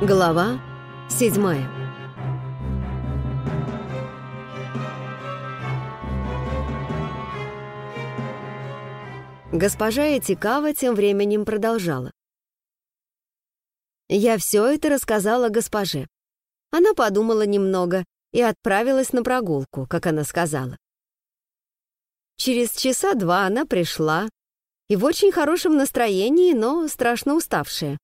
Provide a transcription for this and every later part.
Глава седьмая Госпожа Этикава тем временем продолжала. Я все это рассказала госпоже. Она подумала немного и отправилась на прогулку, как она сказала. Через часа два она пришла и в очень хорошем настроении, но страшно уставшая.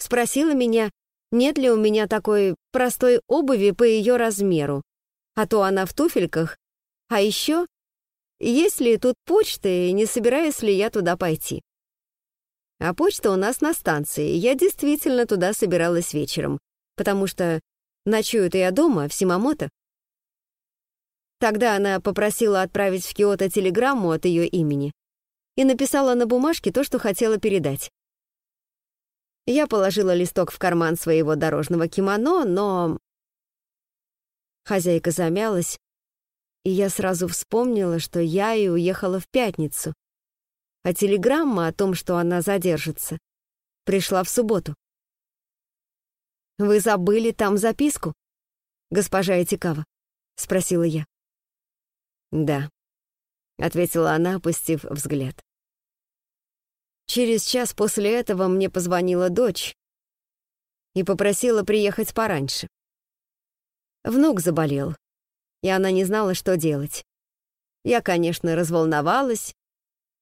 Спросила меня, нет ли у меня такой простой обуви по ее размеру, а то она в туфельках, а еще, есть ли тут почта и не собираюсь ли я туда пойти. А почта у нас на станции, я действительно туда собиралась вечером, потому что ночую-то я дома, в Симамото. Тогда она попросила отправить в Киото телеграмму от ее имени и написала на бумажке то, что хотела передать. Я положила листок в карман своего дорожного кимоно, но... Хозяйка замялась, и я сразу вспомнила, что я и уехала в пятницу, а телеграмма о том, что она задержится, пришла в субботу. «Вы забыли там записку, госпожа Этикава?» — спросила я. «Да», — ответила она, опустив взгляд. Через час после этого мне позвонила дочь и попросила приехать пораньше. Внук заболел, и она не знала, что делать. Я, конечно, разволновалась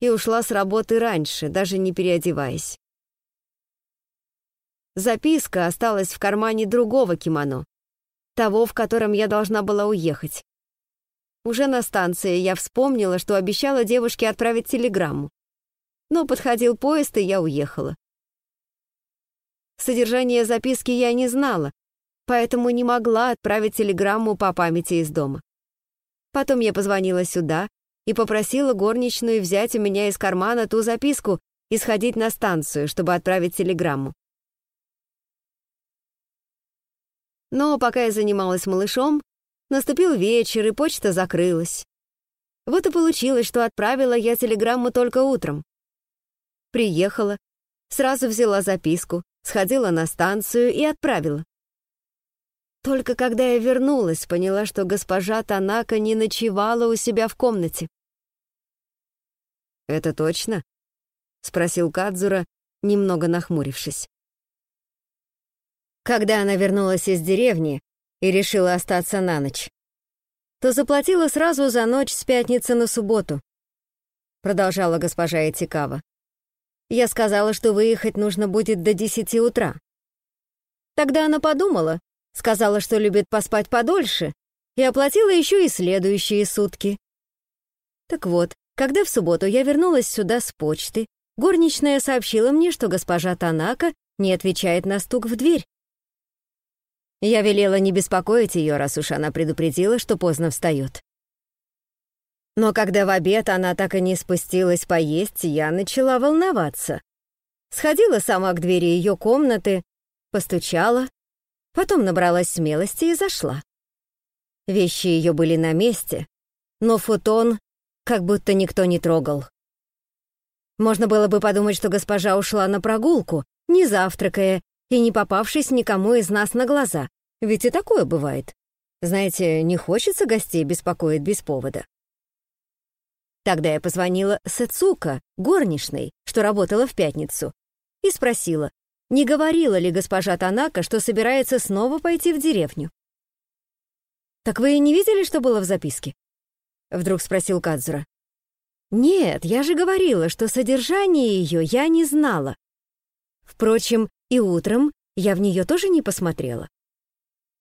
и ушла с работы раньше, даже не переодеваясь. Записка осталась в кармане другого кимоно, того, в котором я должна была уехать. Уже на станции я вспомнила, что обещала девушке отправить телеграмму но подходил поезд, и я уехала. Содержание записки я не знала, поэтому не могла отправить телеграмму по памяти из дома. Потом я позвонила сюда и попросила горничную взять у меня из кармана ту записку и сходить на станцию, чтобы отправить телеграмму. Но пока я занималась малышом, наступил вечер, и почта закрылась. Вот и получилось, что отправила я телеграмму только утром. Приехала, сразу взяла записку, сходила на станцию и отправила. Только когда я вернулась, поняла, что госпожа Танака не ночевала у себя в комнате. «Это точно?» — спросил Кадзура, немного нахмурившись. Когда она вернулась из деревни и решила остаться на ночь, то заплатила сразу за ночь с пятницы на субботу, продолжала госпожа Этикава. Я сказала, что выехать нужно будет до десяти утра. Тогда она подумала, сказала, что любит поспать подольше, и оплатила еще и следующие сутки. Так вот, когда в субботу я вернулась сюда с почты, горничная сообщила мне, что госпожа Танака не отвечает на стук в дверь. Я велела не беспокоить ее, раз уж она предупредила, что поздно встает. Но когда в обед она так и не спустилась поесть, я начала волноваться. Сходила сама к двери ее комнаты, постучала, потом набралась смелости и зашла. Вещи ее были на месте, но футон как будто никто не трогал. Можно было бы подумать, что госпожа ушла на прогулку, не завтракая и не попавшись никому из нас на глаза, ведь и такое бывает. Знаете, не хочется гостей беспокоить без повода. Тогда я позвонила Сэцука, горничной, что работала в пятницу, и спросила, не говорила ли госпожа Танака, что собирается снова пойти в деревню. «Так вы не видели, что было в записке?» Вдруг спросил Кадзура. «Нет, я же говорила, что содержание ее я не знала. Впрочем, и утром я в нее тоже не посмотрела.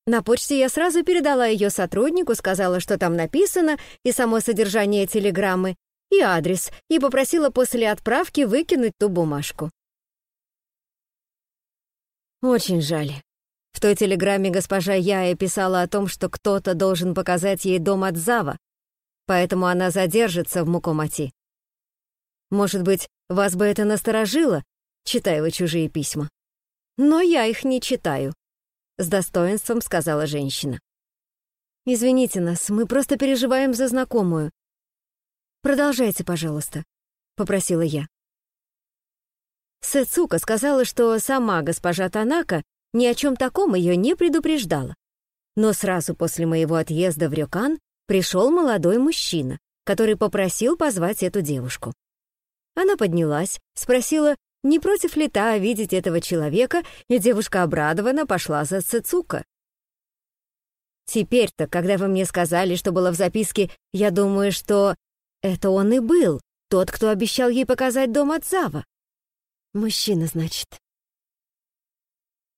На почте я сразу передала ее сотруднику, сказала, что там написано, и само содержание телеграммы, и адрес, и попросила после отправки выкинуть ту бумажку. Очень жаль. В той телеграмме госпожа Яя писала о том, что кто-то должен показать ей дом от Зава, поэтому она задержится в Мукомати. Может быть, вас бы это насторожило, читая вы чужие письма. Но я их не читаю. — с достоинством сказала женщина. «Извините нас, мы просто переживаем за знакомую. Продолжайте, пожалуйста», — попросила я. Сэцука сказала, что сама госпожа Танака ни о чем таком ее не предупреждала. Но сразу после моего отъезда в Рёкан пришел молодой мужчина, который попросил позвать эту девушку. Она поднялась, спросила, не против ли та видеть этого человека, и девушка обрадованно пошла за Цицука. Теперь-то, когда вы мне сказали, что было в записке, я думаю, что это он и был, тот, кто обещал ей показать дом от Зава. Мужчина, значит.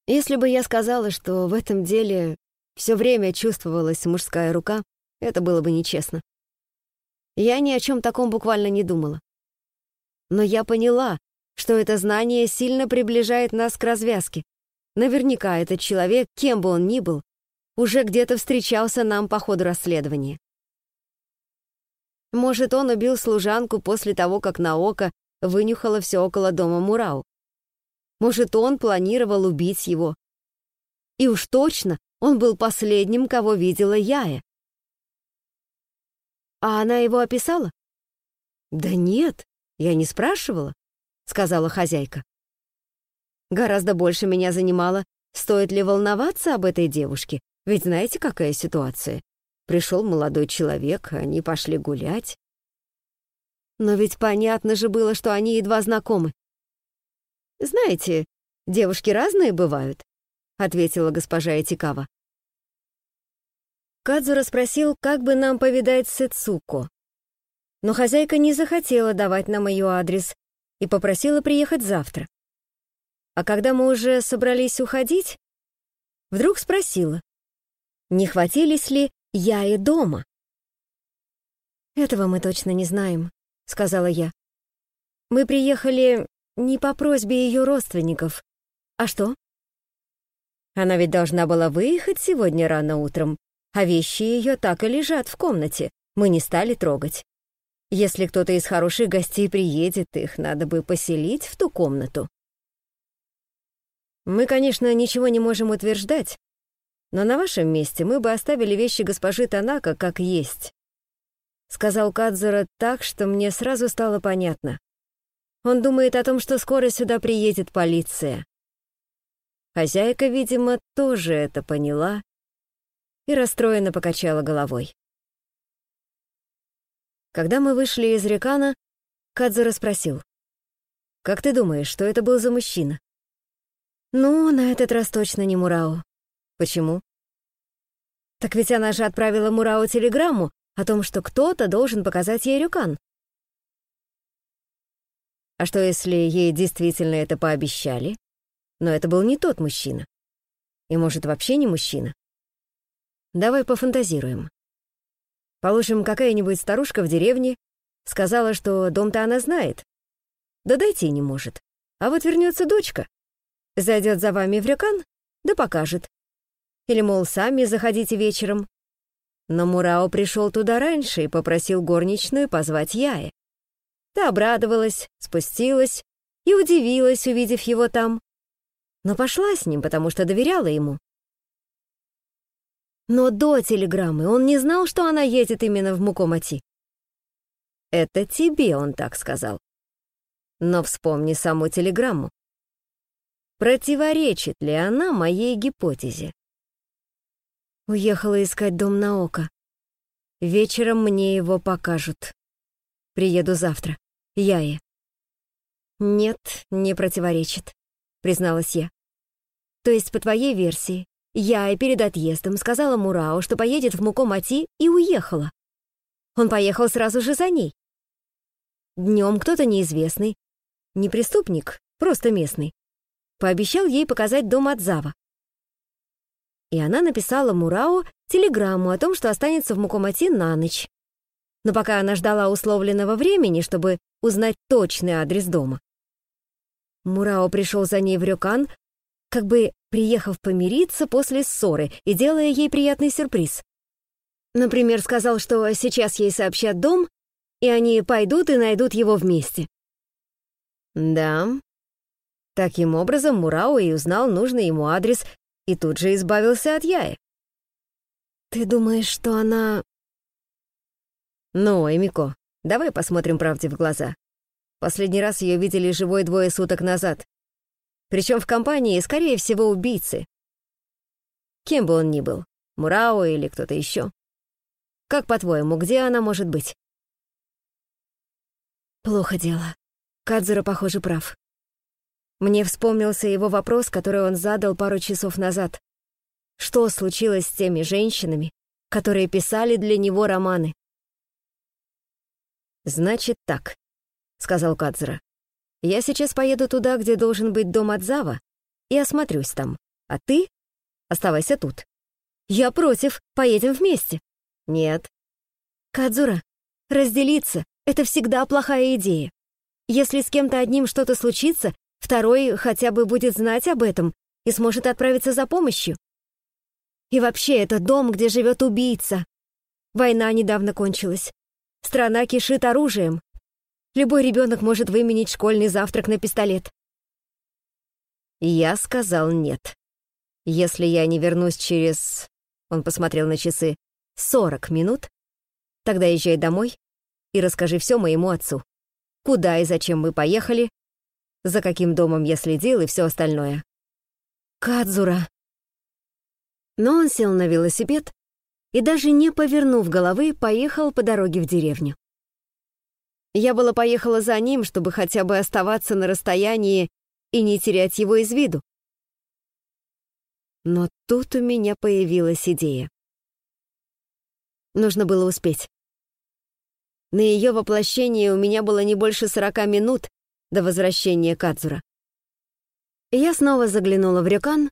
Если бы я сказала, что в этом деле все время чувствовалась мужская рука, это было бы нечестно. Я ни о чем таком буквально не думала. Но я поняла, что это знание сильно приближает нас к развязке. Наверняка этот человек, кем бы он ни был, уже где-то встречался нам по ходу расследования. Может, он убил служанку после того, как Наока вынюхала все около дома Мурау. Может, он планировал убить его. И уж точно он был последним, кого видела Яя. А она его описала? Да нет, я не спрашивала, сказала хозяйка. Гораздо больше меня занимало, стоит ли волноваться об этой девушке, ведь знаете, какая ситуация? Пришел молодой человек, они пошли гулять. Но ведь понятно же было, что они едва знакомы. «Знаете, девушки разные бывают», — ответила госпожа Этикава. Кадзура спросил, как бы нам повидать Сэцуко. Но хозяйка не захотела давать нам ее адрес и попросила приехать завтра. А когда мы уже собрались уходить, вдруг спросила, не хватились ли я и дома. «Этого мы точно не знаем», — сказала я. «Мы приехали не по просьбе ее родственников. А что?» Она ведь должна была выехать сегодня рано утром, а вещи ее так и лежат в комнате. Мы не стали трогать. Если кто-то из хороших гостей приедет, их надо бы поселить в ту комнату. Мы, конечно, ничего не можем утверждать, но на вашем месте мы бы оставили вещи госпожи Танака как есть. Сказал Кадзура так, что мне сразу стало понятно. Он думает о том, что скоро сюда приедет полиция. Хозяйка, видимо, тоже это поняла и расстроенно покачала головой. Когда мы вышли из Рекана, Кадзура спросил. «Как ты думаешь, что это был за мужчина?» «Ну, на этот раз точно не Мурао». «Почему?» «Так ведь она же отправила Мурао телеграмму о том, что кто-то должен показать ей Рюкан». «А что, если ей действительно это пообещали? Но это был не тот мужчина. И, может, вообще не мужчина? Давай пофантазируем. Положим, какая-нибудь старушка в деревне сказала, что дом-то она знает. Да дойти не может. А вот вернется дочка. Зайдет за вами в рекан, да покажет. Или, мол, сами заходите вечером. Но Мурао пришел туда раньше и попросил горничную позвать Яе. Та обрадовалась, спустилась и удивилась, увидев его там. Но пошла с ним, потому что доверяла ему. Но до телеграммы он не знал, что она едет именно в Мукомати. Это тебе он так сказал. Но вспомни саму телеграмму. Противоречит ли она моей гипотезе? Уехала искать дом на око. Вечером мне его покажут. Приеду завтра. Яе. Нет, не противоречит, призналась я. То есть, по твоей версии, я и перед отъездом сказала Мурао, что поедет в Мукомати, и уехала. Он поехал сразу же за ней. Днем кто-то неизвестный, не преступник, просто местный, пообещал ей показать дом Адзава. И она написала Мурао телеграмму о том, что останется в Мукомати на ночь. Но пока она ждала условленного времени, чтобы узнать точный адрес дома, Мурао пришел за ней в Рёкан, как бы приехав помириться после ссоры и делая ей приятный сюрприз. Например, сказал, что сейчас ей сообщат дом, и они пойдут и найдут его вместе. Да. Таким образом, Мурао и узнал нужный ему адрес и тут же избавился от Яи. Ты думаешь, что она... Ну, Эмико, давай посмотрим правде в глаза. Последний раз ее видели живой двое суток назад. Причем в компании, скорее всего, убийцы. Кем бы он ни был, Мурао или кто-то еще. Как по-твоему, где она может быть? Плохо дело. Кадзура, похоже, прав. Мне вспомнился его вопрос, который он задал пару часов назад. Что случилось с теми женщинами, которые писали для него романы? «Значит так», — сказал Кадзура. «Я сейчас поеду туда, где должен быть дом Адзава, и осмотрюсь там. А ты оставайся тут». «Я против. Поедем вместе». «Нет». «Кадзура, разделиться — это всегда плохая идея. Если с кем-то одним что-то случится, второй хотя бы будет знать об этом и сможет отправиться за помощью. И вообще, это дом, где живет убийца. Война недавно кончилась. Страна кишит оружием. Любой ребенок может выменить школьный завтрак на пистолет. Я сказал нет. Если я не вернусь через... Он посмотрел на часы. Сорок минут? Тогда езжай домой и расскажи все моему отцу. Куда и зачем мы поехали, за каким домом я следил и все остальное. Кадзура. Но он сел на велосипед и даже не повернув головы, поехал по дороге в деревню. Я была поехала за ним, чтобы хотя бы оставаться на расстоянии и не терять его из виду. Но тут у меня появилась идея. Нужно было успеть. На ее воплощение у меня было не больше сорока минут до возвращения Кадзура. Я снова заглянула в рюкан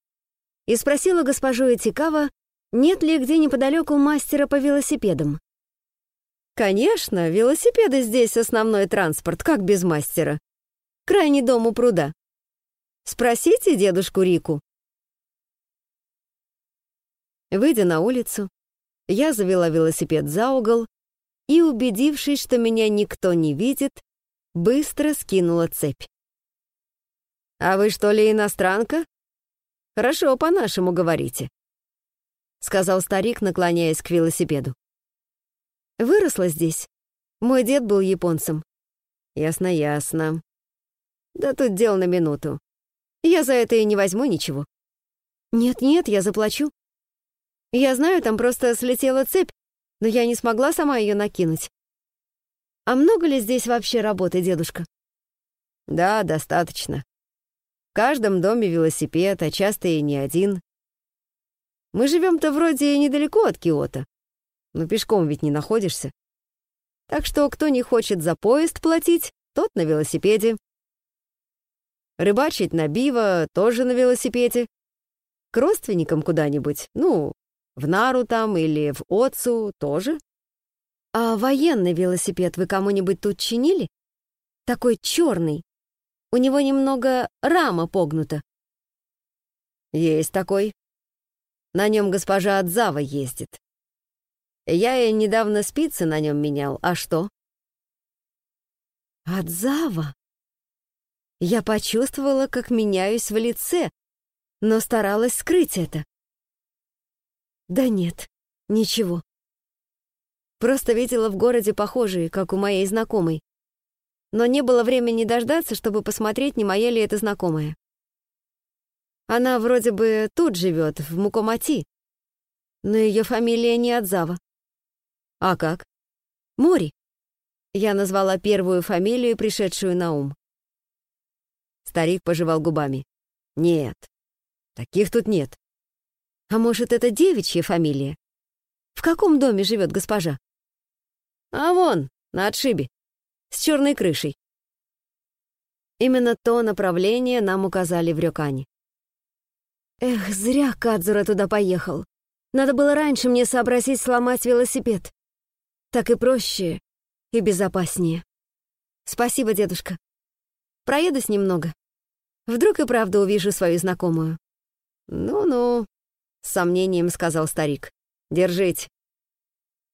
и спросила госпожу Этикава, нет ли где неподалеку мастера по велосипедам. Конечно, велосипеды здесь основной транспорт, как без мастера. Крайний дом у пруда. Спросите дедушку Рику. Выйдя на улицу, я завела велосипед за угол и, убедившись, что меня никто не видит, быстро скинула цепь. «А вы что ли иностранка? Хорошо по-нашему говорите», — сказал старик, наклоняясь к велосипеду. «Выросла здесь. Мой дед был японцем». «Ясно, ясно. Да тут дело на минуту. Я за это и не возьму ничего». «Нет-нет, я заплачу. Я знаю, там просто слетела цепь, но я не смогла сама ее накинуть. А много ли здесь вообще работы, дедушка?» «Да, достаточно. В каждом доме велосипед, а часто и не один. Мы живем-то вроде недалеко от Киота, но пешком ведь не находишься. Так что кто не хочет за поезд платить, тот на велосипеде. Рыбачить на биво тоже на велосипеде. К родственникам куда-нибудь, ну, в Нару там или в Отцу тоже. А военный велосипед вы кому-нибудь тут чинили? Такой черный. У него немного рама погнута. Есть такой. На нем госпожа Адзава ездит. Я ей недавно спицы на нем менял, а что? Адзава? Я почувствовала, как меняюсь в лице, но старалась скрыть это. Да нет, ничего. Просто видела в городе похожие, как у моей знакомой. Но не было времени дождаться, чтобы посмотреть, не моя ли это знакомая. Она вроде бы тут живет, в Мукомати, но ее фамилия не Адзава. А как? Мори. Я назвала первую фамилию, пришедшую на ум. Старик пожевал губами. Нет, таких тут нет. А может, это девичья фамилия? В каком доме живет госпожа? А вон, на отшибе, с черной крышей. Именно то направление нам указали в Рёкане. Эх, зря Кадзура туда поехал. Надо было раньше мне сообразить сломать велосипед. Так и проще, и безопаснее. Спасибо, дедушка. Проедусь немного. Вдруг и правда увижу свою знакомую. Ну-ну, с сомнением сказал старик. Держите.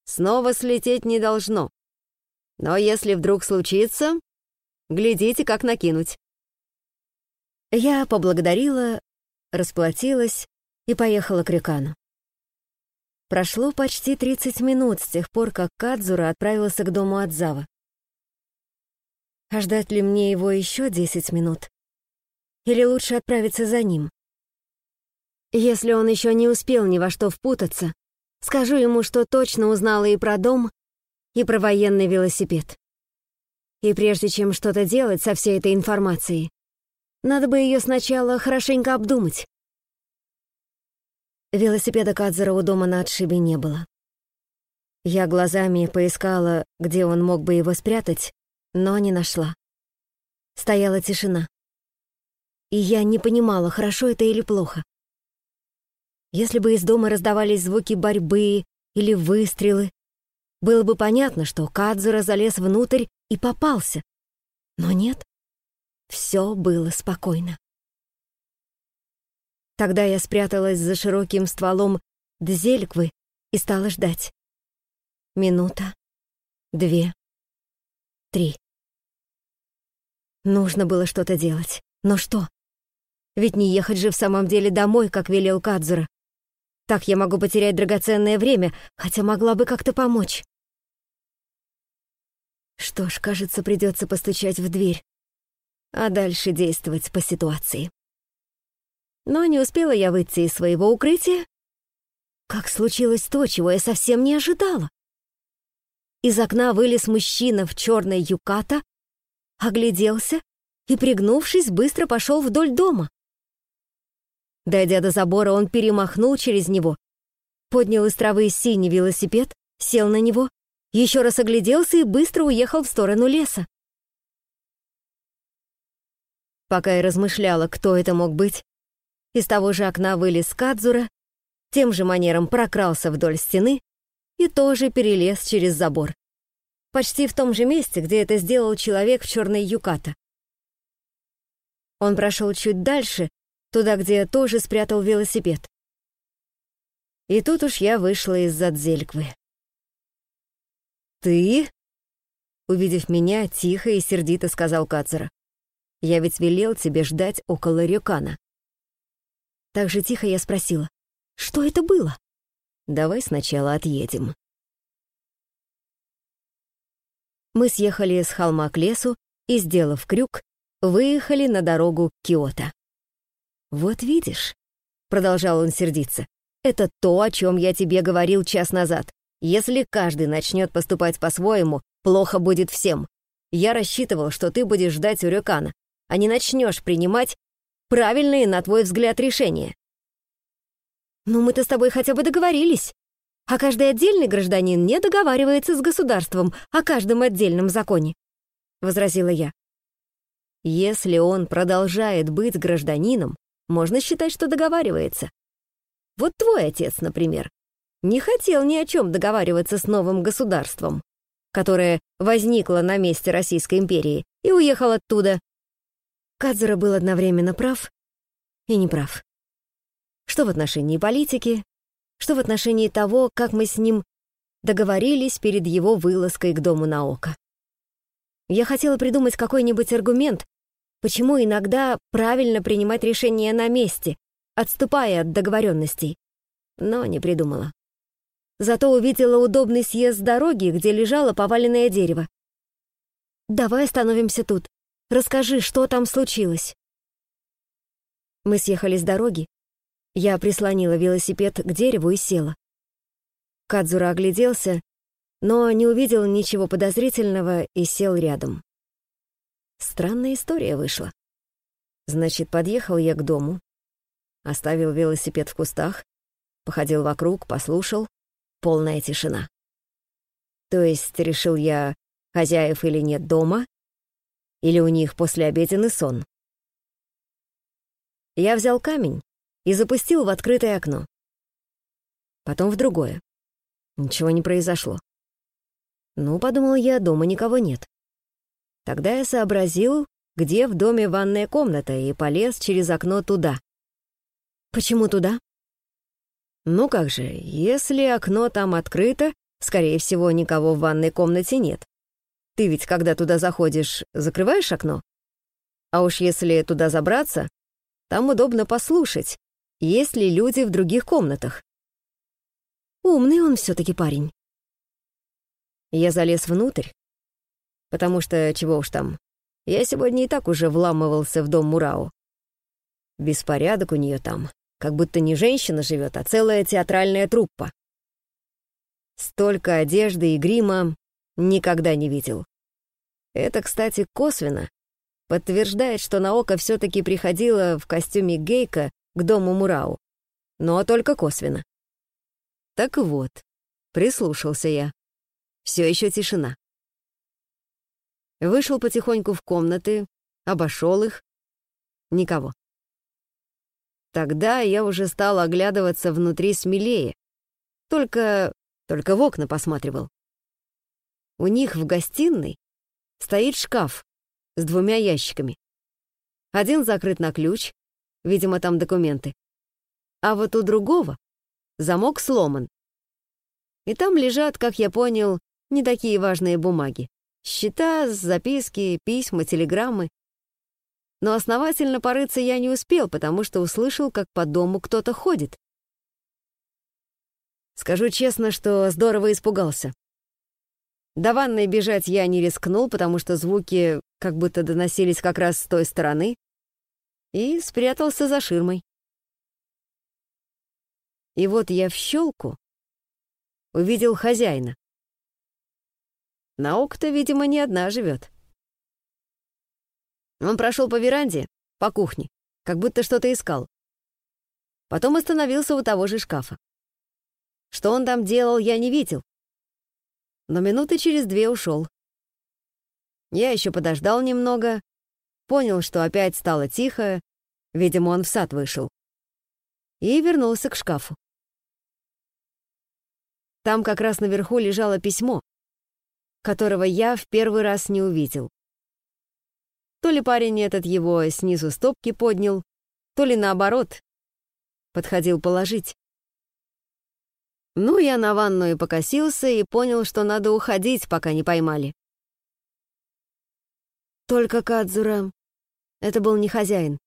Снова слететь не должно. Но если вдруг случится, глядите, как накинуть. Я поблагодарила расплатилась и поехала к Рюкану. Прошло почти 30 минут с тех пор, как Кадзура отправился к дому Адзава. А ждать ли мне его еще десять минут? Или лучше отправиться за ним? Если он еще не успел ни во что впутаться, скажу ему, что точно узнала и про дом, и про военный велосипед. И прежде чем что-то делать со всей этой информацией, надо бы ее сначала хорошенько обдумать. Велосипеда Кадзера у дома на отшибе не было. Я глазами поискала, где он мог бы его спрятать, но не нашла. Стояла тишина. И я не понимала, хорошо это или плохо. Если бы из дома раздавались звуки борьбы или выстрелы, было бы понятно, что Кадзура залез внутрь и попался. Но нет, все было спокойно. Тогда я спряталась за широким стволом дзельквы и стала ждать. Минута, две, три. Нужно было что-то делать. Но что? Ведь не ехать же в самом деле домой, как велел Кадзура. Так я могу потерять драгоценное время, хотя могла бы как-то помочь. Что ж, кажется, придется постучать в дверь, а дальше действовать по ситуации. Но не успела я выйти из своего укрытия, как случилось то, чего я совсем не ожидала. Из окна вылез мужчина в черной юката, огляделся и, пригнувшись, быстро пошел вдоль дома. Дойдя до забора, он перемахнул через него, поднял из травы синий велосипед, сел на него, еще раз огляделся и быстро уехал в сторону леса. Пока я размышляла, кто это мог быть, из того же окна вылез Кадзура, тем же манером прокрался вдоль стены и тоже перелез через забор. Почти в том же месте, где это сделал человек в черной юката. Он прошел чуть дальше, туда, где тоже спрятал велосипед. И тут уж я вышла из-за дзельквы. «Ты?» Увидев меня, тихо и сердито сказал Кацера. «Я ведь велел тебе ждать около Рюкана». Так же тихо я спросила, «Что это было?» «Давай сначала отъедем». Мы съехали с холма к лесу и, сделав крюк, выехали на дорогу к Киото. «Вот видишь», — продолжал он сердиться, «это то, о чем я тебе говорил час назад. Если каждый начнет поступать по-своему, плохо будет всем. Я рассчитывал, что ты будешь ждать Урюкана, а не начнешь принимать правильные, на твой взгляд, решения». «Ну мы-то с тобой хотя бы договорились», а каждый отдельный гражданин не договаривается с государством о каждом отдельном законе», — возразила я. «Если он продолжает быть гражданином, можно считать, что договаривается. Вот твой отец, например, не хотел ни о чем договариваться с новым государством, которое возникло на месте Российской империи, и уехал оттуда». Кадзера был одновременно прав и неправ. Что в отношении политики, что в отношении того, как мы с ним договорились перед его вылазкой к дому на око. Я хотела придумать какой-нибудь аргумент, почему иногда правильно принимать решения на месте, отступая от договоренностей, но не придумала. Зато увидела удобный съезд дороги, где лежало поваленное дерево. «Давай остановимся тут. Расскажи, что там случилось?» Мы съехали с дороги, я прислонила велосипед к дереву и села. Кадзура огляделся, но не увидел ничего подозрительного и сел рядом. Странная история вышла. Значит, подъехал я к дому, оставил велосипед в кустах, походил вокруг, послушал, полная тишина. То есть, решил я, хозяев или нет дома, или у них послеобеденный сон. Я взял камень, и запустил в открытое окно. Потом в другое. Ничего не произошло. Ну, подумал я, дома никого нет. Тогда я сообразил, где в доме ванная комната, и полез через окно туда. Почему туда? Ну как же, если окно там открыто, скорее всего, никого в ванной комнате нет. Ты ведь, когда туда заходишь, закрываешь окно? А уж если туда забраться, там удобно послушать, есть ли люди в других комнатах. Умный он все-таки парень. Я залез внутрь, потому что, чего уж там, Я сегодня и так уже вламывался в дом Мурао. Беспорядок у нее там, как будто не женщина живет, а целая театральная труппа. Столько одежды и грима никогда не видел. Это, кстати, косвенно подтверждает, что Наока все-таки приходила в костюме гейка к дому Мурау. Но только косвенно. Так вот, прислушался я. Все еще тишина. Вышел потихоньку в комнаты, обошел их. Никого. Тогда я уже стал оглядываться внутри смелее. Только... только в окна посматривал. У них в гостиной стоит шкаф с двумя ящиками. Один закрыт на ключ, видимо, там документы. А вот у другого замок сломан. И там лежат, как я понял, не такие важные бумаги. Счета, записки, письма, телеграммы. Но основательно порыться я не успел, потому что услышал, как по дому кто-то ходит. Скажу честно, что здорово испугался. До ванной бежать я не рискнул, потому что звуки как будто доносились как раз с той стороны, и спрятался за ширмой. И вот я в щелку увидел хозяина. Наука-то, видимо, не одна живет. Он прошел по веранде, по кухне, как будто что-то искал. Потом остановился у того же шкафа. Что он там делал, я не видел, но минуты через две ушел. Я еще подождал немного, понял, что опять стало тихо, видимо, он в сад вышел, и вернулся к шкафу. Там как раз наверху лежало письмо, которого я в первый раз не увидел. То ли парень этот его снизу стопки поднял, то ли наоборот, подходил положить. Ну, я на ванную покосился и понял, что надо уходить, пока не поймали. Только Кадзура. Это был не хозяин.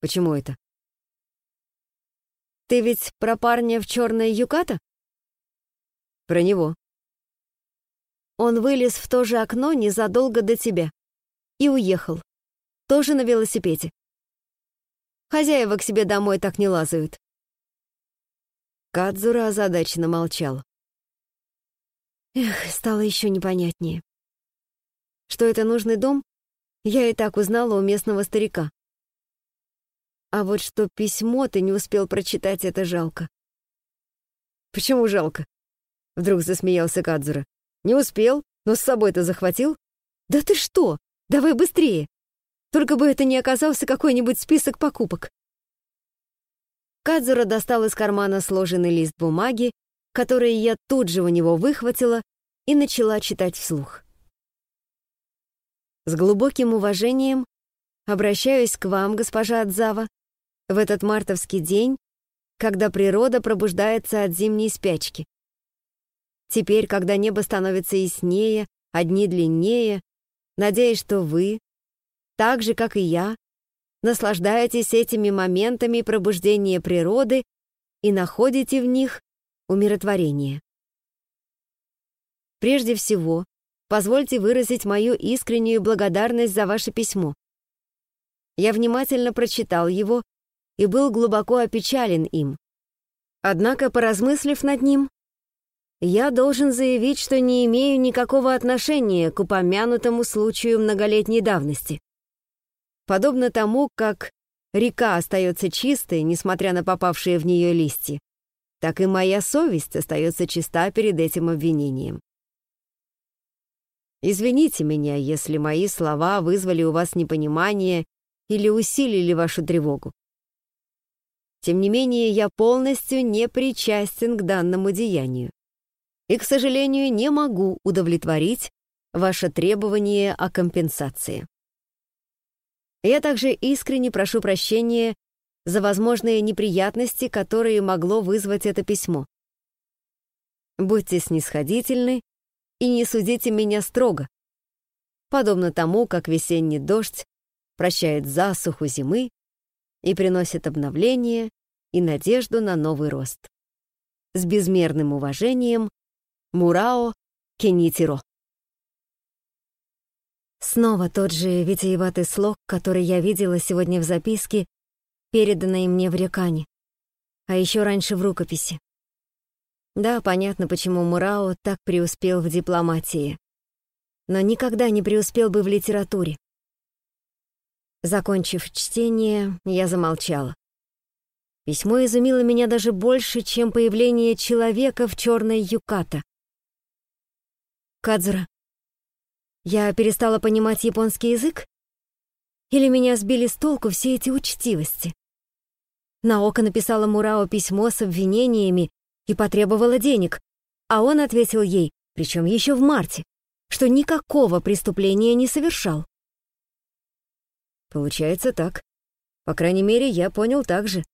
Почему это? Ты ведь про парня в черной юката? Про него. Он вылез в то же окно незадолго до тебя и уехал. Тоже на велосипеде. Хозяева к себе домой так не лазают. Кадзура озадаченно молчал. Эх, стало еще непонятнее. Что это нужный дом, я и так узнала у местного старика. А вот что письмо ты не успел прочитать, это жалко. Почему жалко? Вдруг засмеялся Кадзура. Не успел, но с собой-то захватил? Да ты что? Давай быстрее. Только бы это не оказался какой-нибудь список покупок. Кадзура достал из кармана сложенный лист бумаги, который я тут же у него выхватила и начала читать вслух. С глубоким уважением обращаюсь к вам, госпожа Адзава, в этот мартовский день, когда природа пробуждается от зимней спячки. Теперь, когда небо становится яснее, а дни длиннее, надеюсь, что вы, так же, как и я, наслаждаетесь этими моментами пробуждения природы и находите в них умиротворение. Прежде всего, позвольте выразить мою искреннюю благодарность за ваше письмо. Я внимательно прочитал его и был глубоко опечален им. Однако, поразмыслив над ним, я должен заявить, что не имею никакого отношения к упомянутому случаю многолетней давности. Подобно тому, как река остается чистой, несмотря на попавшие в нее листья, так и моя совесть остается чиста перед этим обвинением. Извините меня, если мои слова вызвали у вас непонимание или усилили вашу тревогу. Тем не менее, я полностью не причастен к данному деянию и, к сожалению, не могу удовлетворить ваше требование о компенсации. Я также искренне прошу прощения за возможные неприятности, которые могло вызвать это письмо. Будьте снисходительны и не судите меня строго, подобно тому, как весенний дождь прощает засуху зимы и приносит обновление и надежду на новый рост. С безмерным уважением, Мурао Кенитиро. Снова тот же витиеватый слог, который я видела сегодня в записке, переданной мне в Рекане, а еще раньше в рукописи. Да, понятно, почему Мурао так преуспел в дипломатии, но никогда не преуспел бы в литературе. Закончив чтение, я замолчала. Письмо изумило меня даже больше, чем появление человека в черной юката. Кадзура, я перестала понимать японский язык? Или меня сбили с толку все эти учтивости? Наока написала Мурао письмо с обвинениями и потребовала денег, а он ответил ей, причем еще в марте, что никакого преступления не совершал. Получается так. По крайней мере, я понял так же.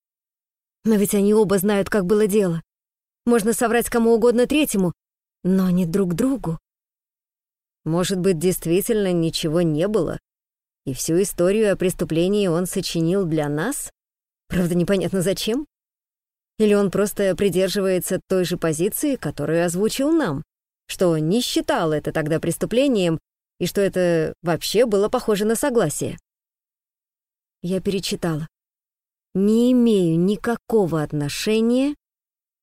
Но ведь они оба знают, как было дело. Можно соврать кому угодно третьему, но не друг другу. Может быть, действительно ничего не было, и всю историю о преступлении он сочинил для нас? Правда, непонятно зачем? Или он просто придерживается той же позиции, которую озвучил нам, что не считал это тогда преступлением и что это вообще было похоже на согласие? Я перечитала. Не имею никакого отношения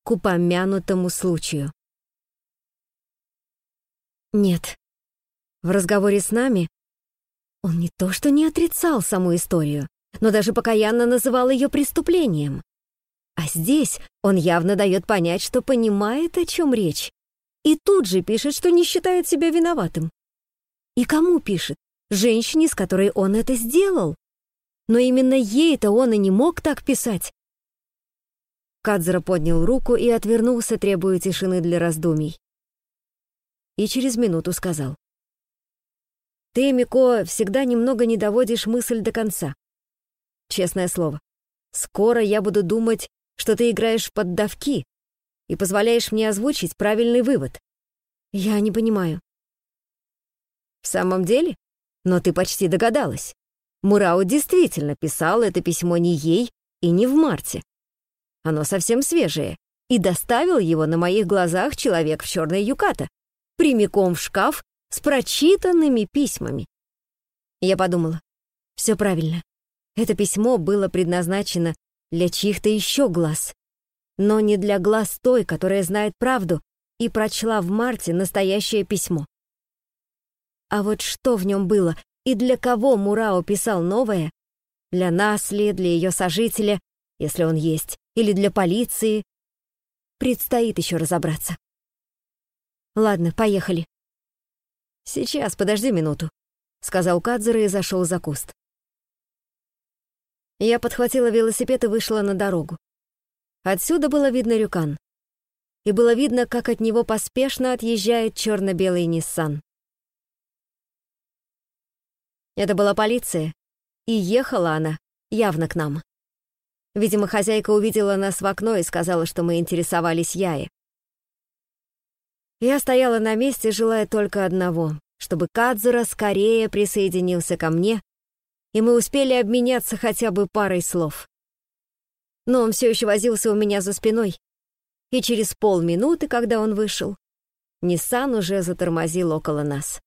к упомянутому случаю. Нет, в разговоре с нами он не то что не отрицал саму историю, но даже покаянно называл ее преступлением. А здесь он явно дает понять, что понимает, о чем речь, и тут же пишет, что не считает себя виноватым. И кому пишет? Женщине, с которой он это сделал. Но именно ей-то он и не мог так писать. Кадзера поднял руку и отвернулся, требуя тишины для раздумий. И через минуту сказал. Ты, Мико, всегда немного не доводишь мысль до конца. Честное слово, скоро я буду думать, что ты играешь в поддавки и позволяешь мне озвучить правильный вывод. Я не понимаю. В самом деле? Но ты почти догадалась. Мурао действительно писал это письмо не ей и не в марте. Оно совсем свежее, и доставил его на моих глазах человек в черной юката, прямиком в шкаф с прочитанными письмами. Я подумала, все правильно. Это письмо было предназначено для чьих-то еще глаз, но не для глаз той, которая знает правду и прочла в марте настоящее письмо. А вот что в нем было и для кого Мурао писал новое, для нас ли, для ее сожителя, если он есть, или для полиции, предстоит еще разобраться. Ладно, поехали. «Сейчас, подожди минуту», — сказал Кадзера и зашел за куст. Я подхватила велосипед и вышла на дорогу. Отсюда было видно Рюкан. И было видно, как от него поспешно отъезжает черно белый Ниссан. Это была полиция, и ехала она явно к нам. Видимо, хозяйка увидела нас в окно и сказала, что мы интересовались Яе. Я стояла на месте, желая только одного, чтобы Кадзура скорее присоединился ко мне, и мы успели обменяться хотя бы парой слов. Но он все еще возился у меня за спиной, и через полминуты, когда он вышел, Ниссан уже затормозил около нас.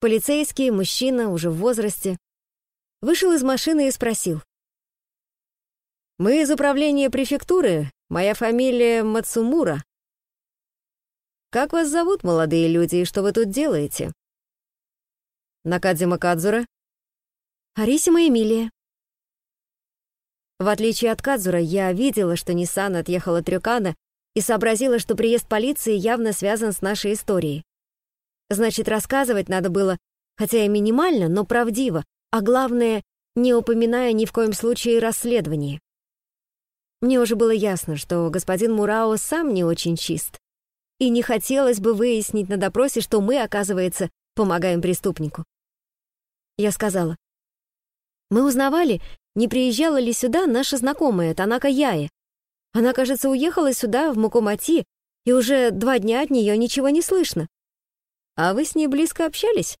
Полицейский, мужчина, уже в возрасте, вышел из машины и спросил. «Мы из управления префектуры, Моя фамилия Мацумура. Как вас зовут, молодые люди, и что вы тут делаете? Накадзима Кадзура? Арисима Эмилия. В отличие от Кадзура, я видела, что Ниссан отъехала от Рюкана и сообразила, что приезд полиции явно связан с нашей историей. Значит, рассказывать надо было, хотя и минимально, но правдиво, а главное, не упоминая ни в коем случае расследование. Мне уже было ясно, что господин Мурао сам не очень чист. И не хотелось бы выяснить на допросе, что мы, оказывается, помогаем преступнику. Я сказала, мы узнавали, не приезжала ли сюда наша знакомая Танака Яе. Она, кажется, уехала сюда, в Мукумати, и уже два дня от нее ничего не слышно. А вы с ней близко общались?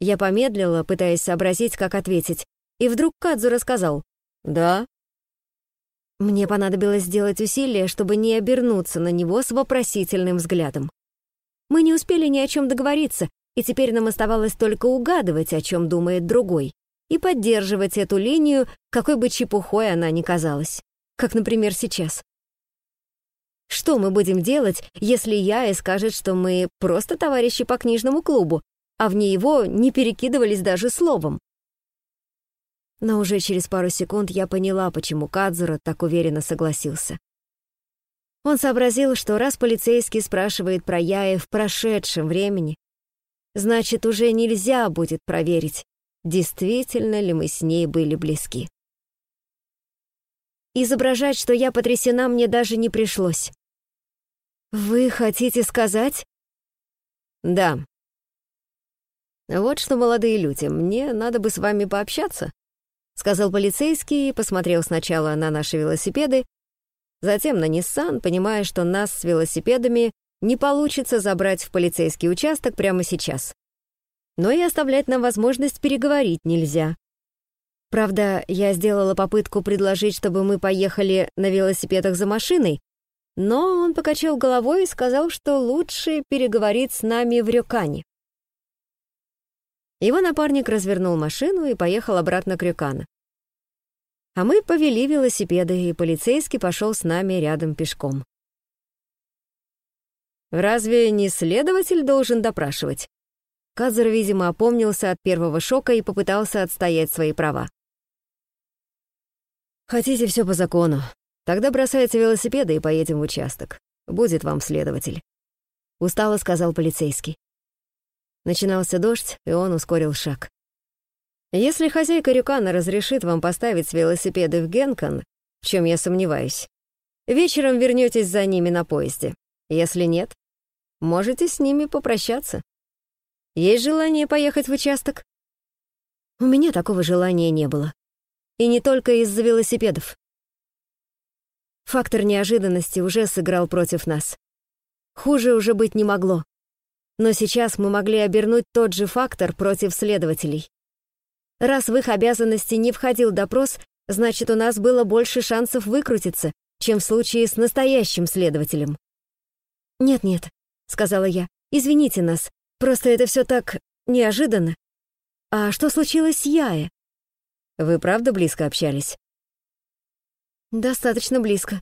Я помедлила, пытаясь сообразить, как ответить, и вдруг Кадзу рассказал. «Да, мне понадобилось сделать усилие, чтобы не обернуться на него с вопросительным взглядом. Мы не успели ни о чем договориться, и теперь нам оставалось только угадывать, о чем думает другой, и поддерживать эту линию, какой бы чепухой она ни казалась. Как, например, сейчас. Что мы будем делать, если Яя скажет, что мы просто товарищи по книжному клубу, а вне его не перекидывались даже словом? Но уже через пару секунд я поняла, почему Кадзура так уверенно согласился. Он сообразил, что раз полицейский спрашивает про Яя в прошедшем времени, значит, уже нельзя будет проверить, действительно ли мы с ней были близки. Изображать, что я потрясена, мне даже не пришлось. «Вы хотите сказать?» «Да». «Вот что, молодые люди, мне надо бы с вами пообщаться», сказал полицейский и посмотрел сначала на наши велосипеды, затем на Ниссан, понимая, что нас с велосипедами не получится забрать в полицейский участок прямо сейчас. Но и оставлять нам возможность переговорить нельзя. Правда, я сделала попытку предложить, чтобы мы поехали на велосипедах за машиной, но он покачал головой и сказал, что лучше переговорить с нами в Рюкане. Его напарник развернул машину и поехал обратно к Рюкану. А мы повели велосипеды, и полицейский пошел с нами рядом пешком. Разве не следователь должен допрашивать? Казар, видимо, опомнился от первого шока и попытался отстоять свои права. Хотите все по закону? Тогда бросайте велосипеды и поедем в участок. Будет вам следователь. Устало сказал полицейский. Начинался дождь, и он ускорил шаг. Если хозяйка Рюкана разрешит вам поставить велосипеды в Генкон, в чем я сомневаюсь, вечером вернетесь за ними на поезде. Если нет, можете с ними попрощаться. Есть желание поехать в участок? У меня такого желания не было. И не только из-за велосипедов. Фактор неожиданности уже сыграл против нас. Хуже уже быть не могло. Но сейчас мы могли обернуть тот же фактор против следователей. Раз в их обязанности не входил допрос, значит, у нас было больше шансов выкрутиться, чем в случае с настоящим следователем. «Нет-нет», — сказала я, — «извините нас, просто это все так неожиданно. А что случилось с Яе?» Вы правда близко общались? Достаточно близко,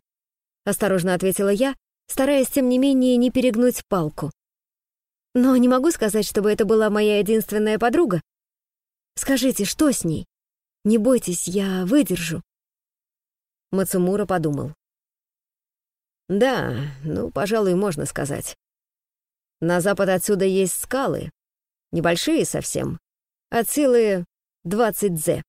осторожно ответила я, стараясь тем не менее не перегнуть палку. Но не могу сказать, чтобы это была моя единственная подруга. Скажите, что с ней? Не бойтесь, я выдержу. Мацумура подумал. Да, ну, пожалуй, можно сказать. На запад отсюда есть скалы, небольшие совсем, от силы 20 дзе.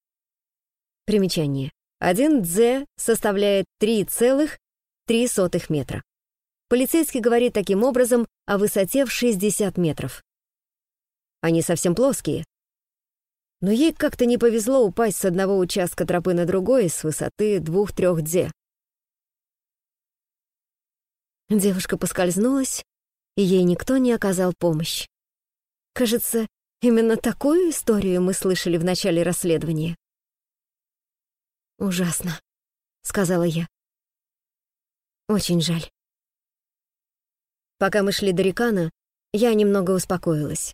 Примечание. Один дз составляет 3,3 метра. Полицейский говорит таким образом о высоте в 60 метров. Они совсем плоские. Но ей как-то не повезло упасть с одного участка тропы на другой с высоты 2-3 дзе. Девушка поскользнулась, и ей никто не оказал помощь. Кажется, именно такую историю мы слышали в начале расследования. «Ужасно», — сказала я. «Очень жаль». Пока мы шли до Рикана, я немного успокоилась.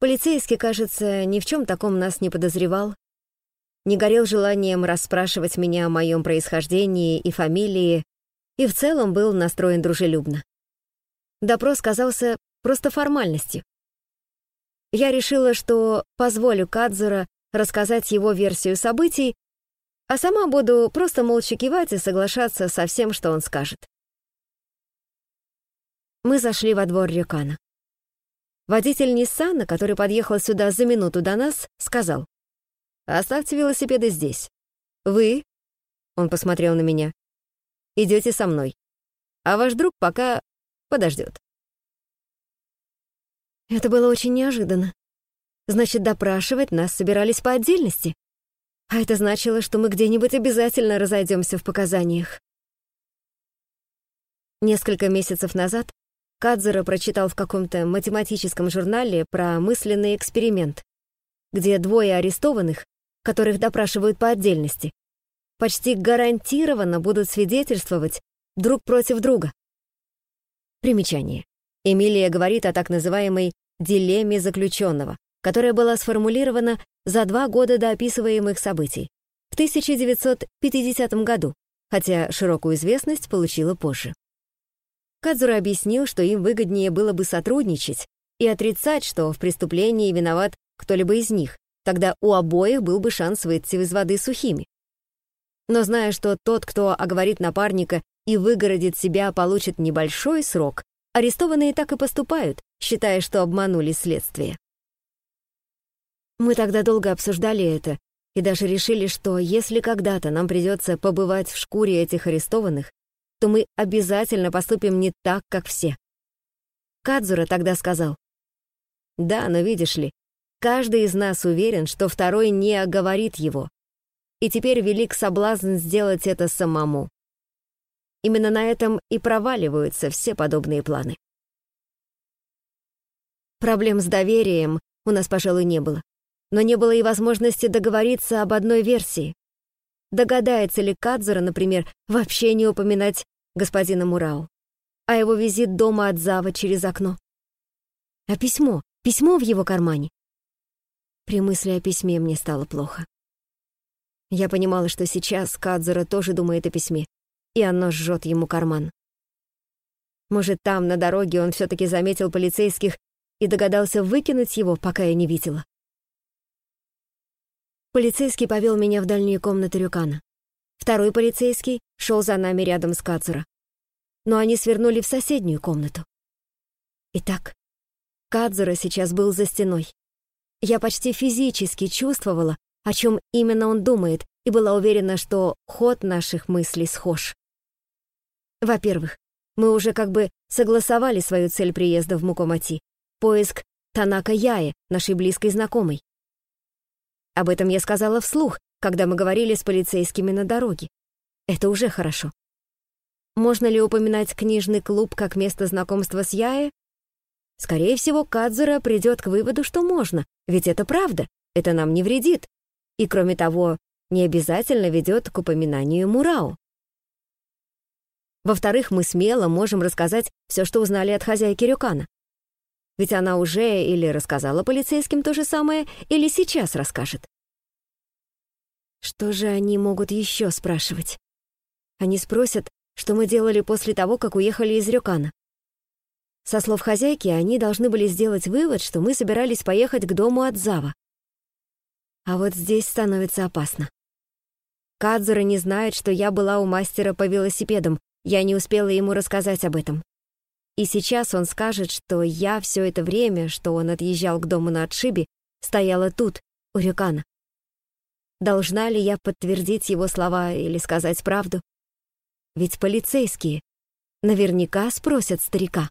Полицейский, кажется, ни в чем таком нас не подозревал, не горел желанием расспрашивать меня о моем происхождении и фамилии, и в целом был настроен дружелюбно. Допрос казался просто формальностью. Я решила, что позволю Кадзура рассказать его версию событий, а сама буду просто молча кивать и соглашаться со всем, что он скажет. Мы зашли во двор Рюкана. Водитель Ниссана, который подъехал сюда за минуту до нас, сказал, «Оставьте велосипеды здесь. Вы, — он посмотрел на меня, — идете со мной, а ваш друг пока подождет. Это было очень неожиданно. Значит, допрашивать нас собирались по отдельности. А это значило, что мы где-нибудь обязательно разойдемся в показаниях. Несколько месяцев назад Кадзера прочитал в каком-то математическом журнале про мысленный эксперимент, где двое арестованных, которых допрашивают по отдельности, почти гарантированно будут свидетельствовать друг против друга. Примечание. Эмилия говорит о так называемой «дилемме заключенного», которая была сформулирована за два года до описываемых событий, в 1950 году, хотя широкую известность получила позже. Кадзура объяснил, что им выгоднее было бы сотрудничать и отрицать, что в преступлении виноват кто-либо из них, тогда у обоих был бы шанс выйти из воды сухими. Но зная, что тот, кто оговорит напарника и выгородит себя, получит небольшой срок, арестованные так и поступают, считая, что обманули следствие. Мы тогда долго обсуждали это и даже решили, что если когда-то нам придется побывать в шкуре этих арестованных, то мы обязательно поступим не так, как все. Кадзура тогда сказал, «Да, но видишь ли, каждый из нас уверен, что второй не оговорит его, и теперь велик соблазн сделать это самому. Именно на этом и проваливаются все подобные планы. Проблем с доверием у нас, пожалуй, не было. Но не было и возможности договориться об одной версии. Догадается ли Кадзура, например, вообще не упоминать господина Мурау, а его визит дома от Зава через окно? А письмо? Письмо в его кармане? При мысли о письме мне стало плохо. Я понимала, что сейчас Кадзура тоже думает о письме, и оно жжет ему карман. Может, там, на дороге, он все-таки заметил полицейских и догадался выкинуть его, пока я не видела. Полицейский повел меня в дальнюю комнату Рюкана. Второй полицейский шел за нами рядом с Кацура. Но они свернули в соседнюю комнату. Итак, Кадзура сейчас был за стеной. Я почти физически чувствовала, о чем именно он думает, и была уверена, что ход наших мыслей схож. Во-первых, мы уже как бы согласовали свою цель приезда в Мукомати — поиск Танака Яи, нашей близкой знакомой. Об этом я сказала вслух, когда мы говорили с полицейскими на дороге. Это уже хорошо. Можно ли упоминать книжный клуб как место знакомства с Яе? Скорее всего, Кадзура придет к выводу, что можно, ведь это правда, это нам не вредит. И кроме того, не обязательно ведет к упоминанию Мурао. Во-вторых, мы смело можем рассказать все, что узнали от хозяйки Рюкана. Ведь она уже или рассказала полицейским то же самое, или сейчас расскажет. Что же они могут еще спрашивать? Они спросят, что мы делали после того, как уехали из Рюкана. Со слов хозяйки, они должны были сделать вывод, что мы собирались поехать к дому от Зава. А вот здесь становится опасно. Кадзура не знает, что я была у мастера по велосипедам, я не успела ему рассказать об этом. И сейчас он скажет, что я все это время, что он отъезжал к дому на отшибе, стояла тут, у Рюкана. Должна ли я подтвердить его слова или сказать правду? Ведь полицейские наверняка спросят старика.